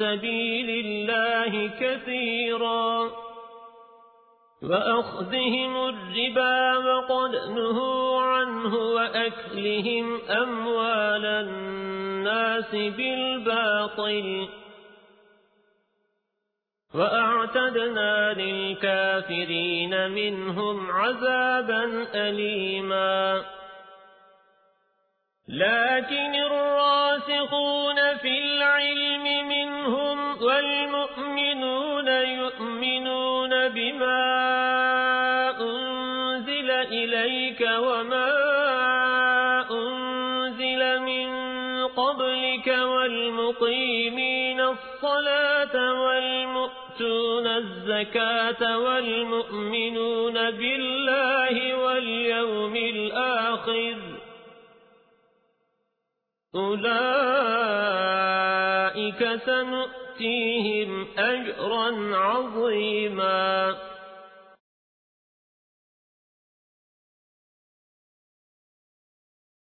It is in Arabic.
سبيل الله كثيرا. وأخذهم الربا وقد نهوا عنه وأكلهم أموال الناس بالباطل. وأعتدنا للكافرين منهم عذابا أليما. لكن الراسخون في العلم والمؤمنون يؤمنون بما أنزل إليك وما أنزل من قبلك والمقيمين الصلاة والمؤتون الزكاة والمؤمنون بالله واليوم الآخر أولئك سنؤتيهم أجرا عظيما